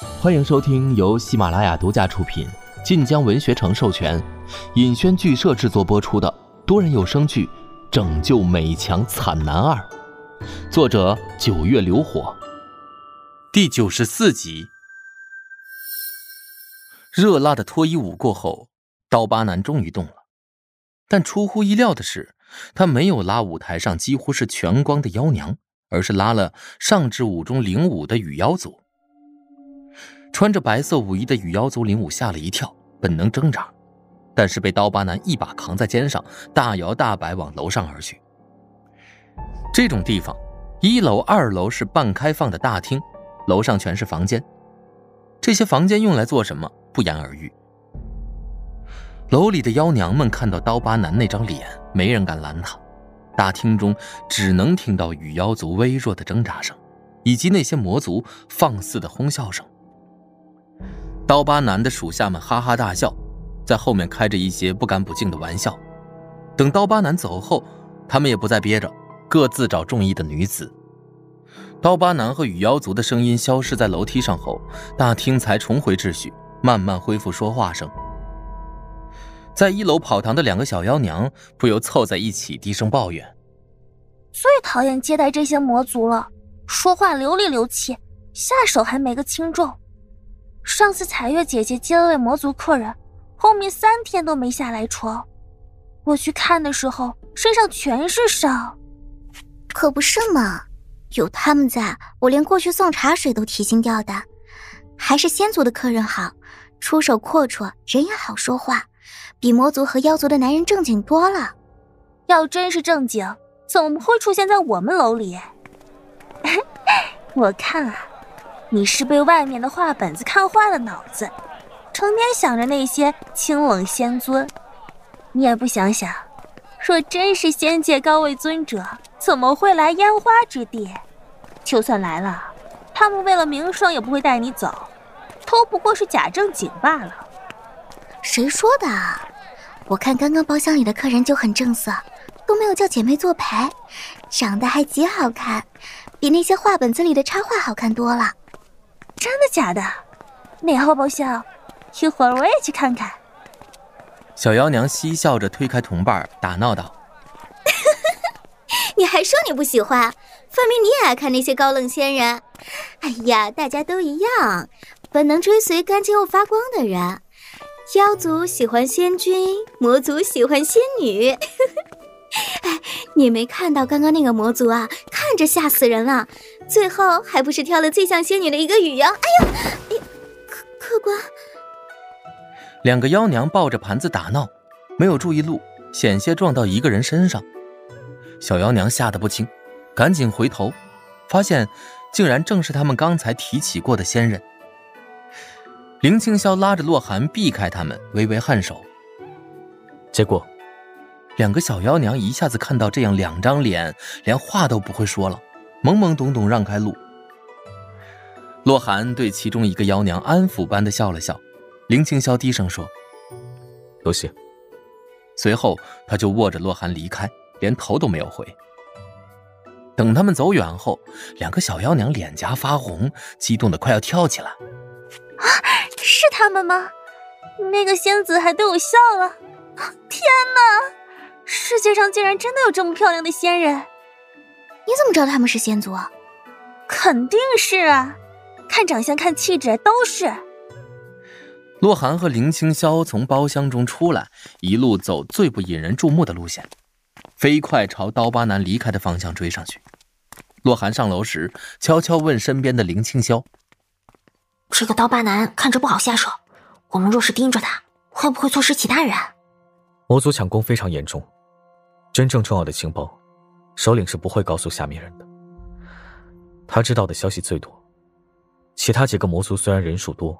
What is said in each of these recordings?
欢迎收听由喜马拉雅独家出品、晋江文学城授权、尹轩剧社制作播出的多人有声剧《拯救美强惨男二》，作者九月流火，第九十四集。热辣的脱衣舞过后，刀疤男终于动了，但出乎意料的是，他没有拉舞台上几乎是全光的妖娘，而是拉了上至舞中领舞的羽妖族。穿着白色舞衣的羽妖族领舞吓了一跳，本能挣扎，但是被刀疤男一把扛在肩上，大摇大摆往楼上而去。这种地方，一楼、二楼是半开放的大厅，楼上全是房间。这些房间用来做什么，不言而喻。楼里的妖娘们看到刀疤男那张脸，没人敢拦他。大厅中只能听到羽妖族微弱的挣扎声，以及那些魔族放肆的哄笑声。刀疤男的属下们哈哈大笑，在后面开着一些不干不净的玩笑。等刀疤男走后，他们也不再憋着，各自找中意的女子。刀疤男和羽妖族的声音消失在楼梯上后，大厅才重回秩序，慢慢恢复说话声。在一楼跑堂的两个小妖娘不由凑在一起，低声抱怨：“最讨厌接待这些魔族了，说话流里流气，下手还没个轻重。”上次彩月姐姐接了位魔族客人，后面三天都没下来床。我去看的时候，身上全是伤。可不是嘛，有他们在，我连过去送茶水都提心吊胆。还是仙族的客人好，出手阔绰，人也好说话，比魔族和妖族的男人正经多了。要真是正经，怎么会出现在我们楼里？我看啊。你是被外面的画本子看坏了脑子，成天想着那些清冷仙尊，你也不想想，若真是仙界高位尊者，怎么会来烟花之地？就算来了，他们为了名声也不会带你走，都不过是假正经罢了。谁说的？我看刚刚包厢里的客人就很正色，都没有叫姐妹作陪，长得还极好看，比那些画本子里的插画好看多了。真的假的？哪号包厢？一会儿我也去看看。小妖娘嬉笑着推开同伴，打闹道：“ 你还说你不喜欢？分明你也爱看那些高冷仙人。哎呀，大家都一样，本能追随干净又发光的人。妖族喜欢仙君，魔族喜欢仙女。”哎，你没看到刚刚那个魔族啊？看着吓死人了，最后还不是挑了最像仙女的一个雨妖？哎呦，客客官，两个妖娘抱着盘子打闹，没有注意路，险些撞到一个人身上。小妖娘吓得不轻，赶紧回头，发现竟然正是他们刚才提起过的仙人。林青霄拉着洛寒避开他们，微微颔首，结果。两个小妖娘一下子看到这样两张脸，连话都不会说了，懵懵懂懂让开路。洛寒对其中一个妖娘安抚般的笑了笑，林青霄低声说：“多谢。”随后他就握着洛寒离开，连头都没有回。等他们走远后，两个小妖娘脸颊发红，激动的快要跳起来。啊，是他们吗？那个仙子还对我笑了。天哪！世界上竟然真的有这么漂亮的仙人！你怎么知道他们是仙族？肯定是啊，看长相、看气质都是。洛寒和林青霄从包厢中出来，一路走最不引人注目的路线，飞快朝刀疤男离开的方向追上去。洛寒上楼时，悄悄问身边的林青霄：“这个刀疤男看着不好下手，我们若是盯着他，会不会错失其他人？”魔族抢攻非常严重。真正重要的情报，首领是不会告诉下面人的。他知道的消息最多，其他几个魔族虽然人数多，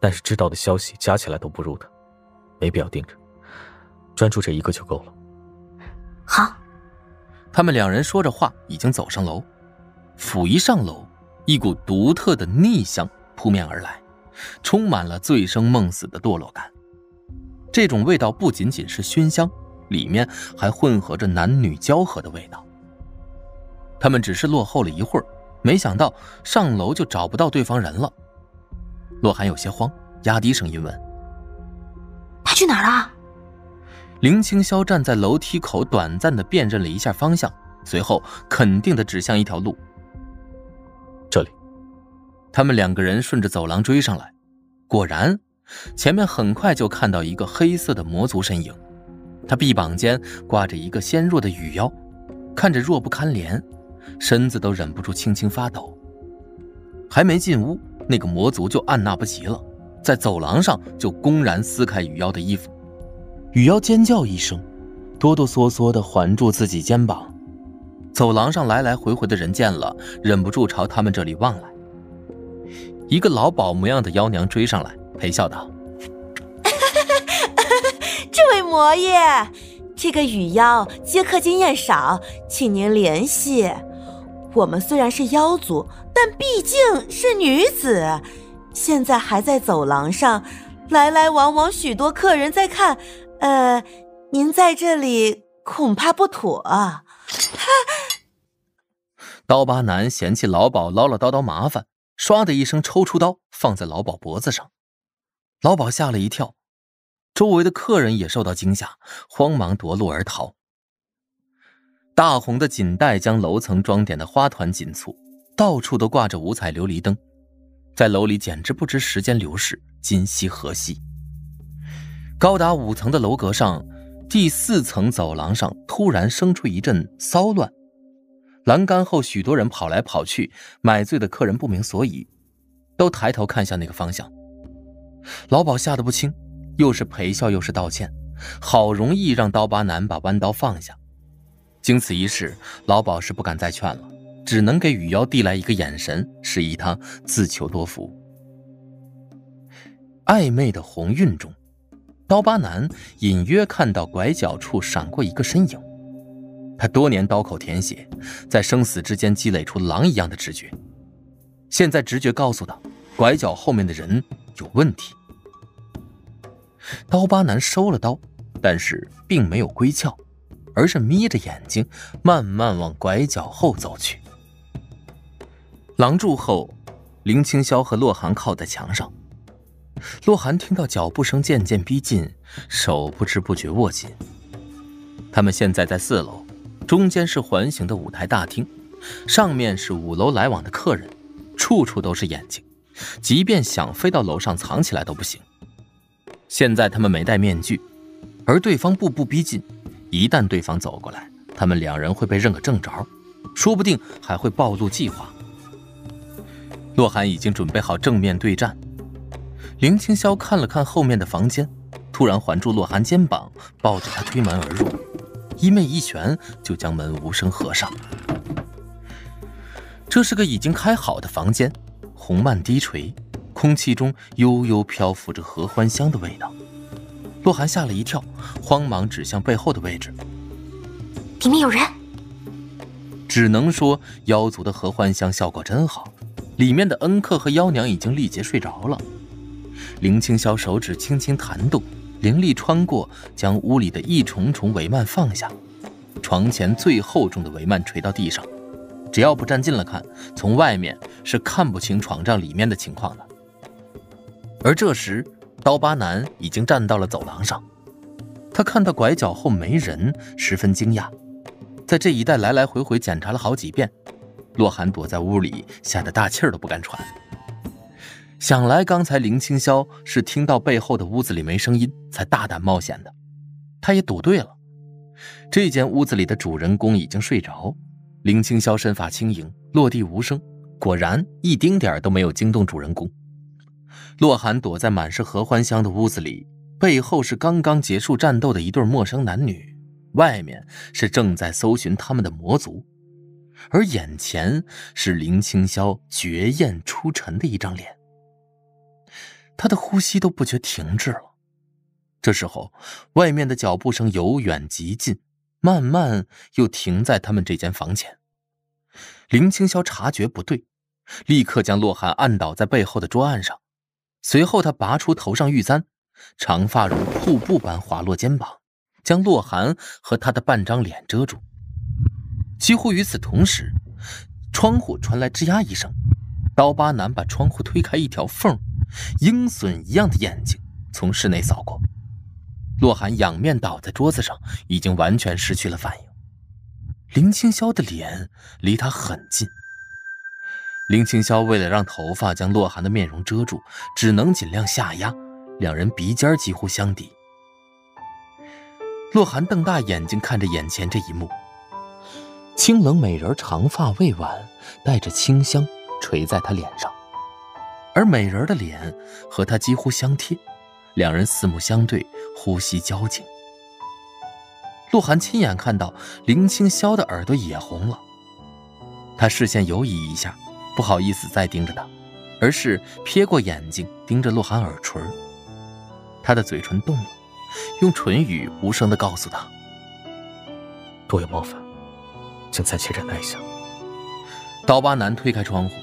但是知道的消息加起来都不如他，没必要盯着，专注这一个就够了。好，他们两人说着话，已经走上楼。甫一上楼，一股独特的逆香扑面而来，充满了醉生梦死的堕落感。这种味道不仅仅是熏香。里面还混合着男女交合的味道。他们只是落后了一会儿，没想到上楼就找不到对方人了。洛寒有些慌，压低声音问：“他去哪儿了？”林清霄站在楼梯口，短暂的辨认了一下方向，随后肯定的指向一条路：“这里。”他们两个人顺着走廊追上来，果然，前面很快就看到一个黑色的魔族身影，他臂膀间挂着一个纤弱的羽腰，看着弱不堪怜，身子都忍不住轻轻发抖。还没进屋，那个魔族就按捺不及了，在走廊上就公然撕开羽妖的衣服，羽妖尖叫一声，哆哆嗦嗦地环住自己肩膀。走廊上来来回回的人见了，忍不住朝他们这里望来。一个老鸨模样的妖娘追上来，陪笑道：“魔爷，这个雨妖接客经验少，请您联系。我们虽然是妖族，但毕竟是女子，现在还在走廊上，来来往往许多客人在看。呃，您在这里恐怕不妥。”哈刀疤男嫌弃老鸨唠唠叨叨麻烦。唰的一声，抽出刀放在老鸨脖子上，老鸨吓了一跳，周围的客人也受到惊吓，慌忙夺路而逃。大红的锦带将楼层装点的花团锦簇，到处都挂着五彩琉璃灯，在楼里简直不知时间流逝，今夕何夕。高达五层的楼阁上，第四层走廊上突然生出一阵骚乱。栏杆后，许多人跑来跑去，买醉的客人不明所以，都抬头看向那个方向。老鸨吓得不轻，又是陪笑又是道歉，好容易让刀疤男把弯刀放下。经此一事，老鸨是不敢再劝了，只能给雨妖递来一个眼神，示意他自求多福。暧昧的红晕中，刀疤男隐约看到拐角处闪过一个身影。他多年刀口舔血，在生死之间积累出狼一样的直觉。现在直觉告诉他，拐角后面的人有问题。刀疤男收了刀，但是并没有归鞘，而是眯着眼睛慢慢往拐角后走去。廊柱后，林青霄和洛寒靠在墙上。洛寒听到脚步声渐渐逼近，手不知不觉握紧。他们现在在四楼。中间是环形的舞台大厅，上面是五楼来往的客人，处处都是眼睛，即便想飞到楼上藏起来都不行。现在他们没戴面具，而对方步步逼近，一旦对方走过来，他们两人会被认个正着，说不定还会暴露计划。洛寒已经准备好正面对战。林青霄看了看后面的房间，突然环住洛寒肩膀，抱着他推门而入。一妹一拳就将门无声合上。这是个已经开好的房间，红幔低垂，空气中悠悠漂浮着合欢香的味道。洛寒吓了一跳，慌忙指向背后的位置：“里面有人。”只能说妖族的合欢香效果真好，里面的恩客和妖娘已经力竭睡着了。林青霄手指轻轻弹动。灵力穿过，将屋里的一重重帷幔放下，床前最厚重的帷幔垂到地上。只要不站近了看，从外面是看不清床帐里面的情况的。而这时，刀疤男已经站到了走廊上，他看到拐角后没人，十分惊讶，在这一带来来回回检查了好几遍。洛寒躲在屋里，吓得大气儿都不敢喘。想来刚才林青霄是听到背后的屋子里没声音，才大胆冒险的。他也赌对了，这间屋子里的主人公已经睡着。林青霄身法轻盈，落地无声，果然一丁点都没有惊动主人公。洛寒躲在满是合欢香的屋子里，背后是刚刚结束战斗的一对陌生男女，外面是正在搜寻他们的魔族，而眼前是林青霄绝艳出尘的一张脸。他的呼吸都不觉停滞了。这时候，外面的脚步声由远及近，慢慢又停在他们这间房前。林青霄察觉不对，立刻将洛寒按倒在背后的桌案上，随后他拔出头上玉簪，长发如瀑布般滑落肩膀，将洛寒和他的半张脸遮住。几乎与此同时，窗户传来吱呀一声，刀疤男把窗户推开一条缝。鹰隼一样的眼睛从室内扫过。洛寒仰面倒在桌子上，已经完全失去了反应。林青霄的脸离他很近。林青霄为了让头发将洛寒的面容遮住，只能尽量下压，两人鼻尖几乎相抵。洛寒瞪大眼睛看着眼前这一幕，清冷美人长发未挽，带着清香垂在他脸上，而美人的脸和他几乎相贴，两人四目相对，呼吸交紧。洛寒亲眼看到林青霄的耳朵也红了，他视线游移一下，不好意思再盯着他，而是瞥过眼睛盯着洛寒耳垂，他的嘴唇动了。用唇语无声的告诉他：“多有冒犯，请暂且忍耐一下。”刀疤男推开窗户，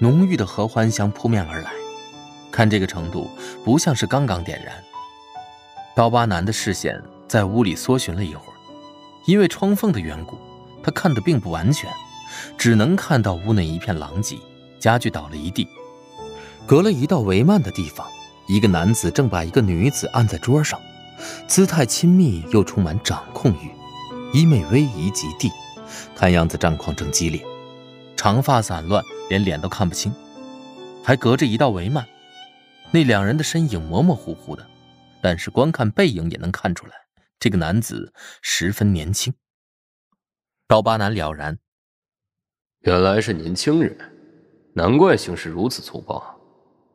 浓郁的合欢香扑面而来。看这个程度，不像是刚刚点燃。刀疤男的视线在屋里搜寻了一会儿，因为窗缝的缘故，他看得并不完全，只能看到屋内一片狼藉，家具倒了一地。隔了一道帷幔的地方，一个男子正把一个女子按在桌上。姿态亲密又充满掌控欲，衣袂逶迤及地，看样子战况正激烈。长发散乱，连脸都看不清，还隔着一道帷幔。那两人的身影模模糊糊的，但是光看背影也能看出来，这个男子十分年轻。刀疤男了然，原来是年轻人，难怪行事如此粗暴，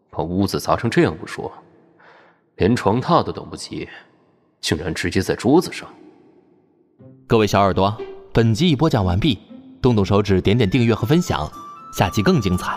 把屋子砸成这样不说，连床榻都等不及。竟然直接在桌子上！各位小耳朵，本集已播讲完毕，动动手指点点订阅和分享，下集更精彩。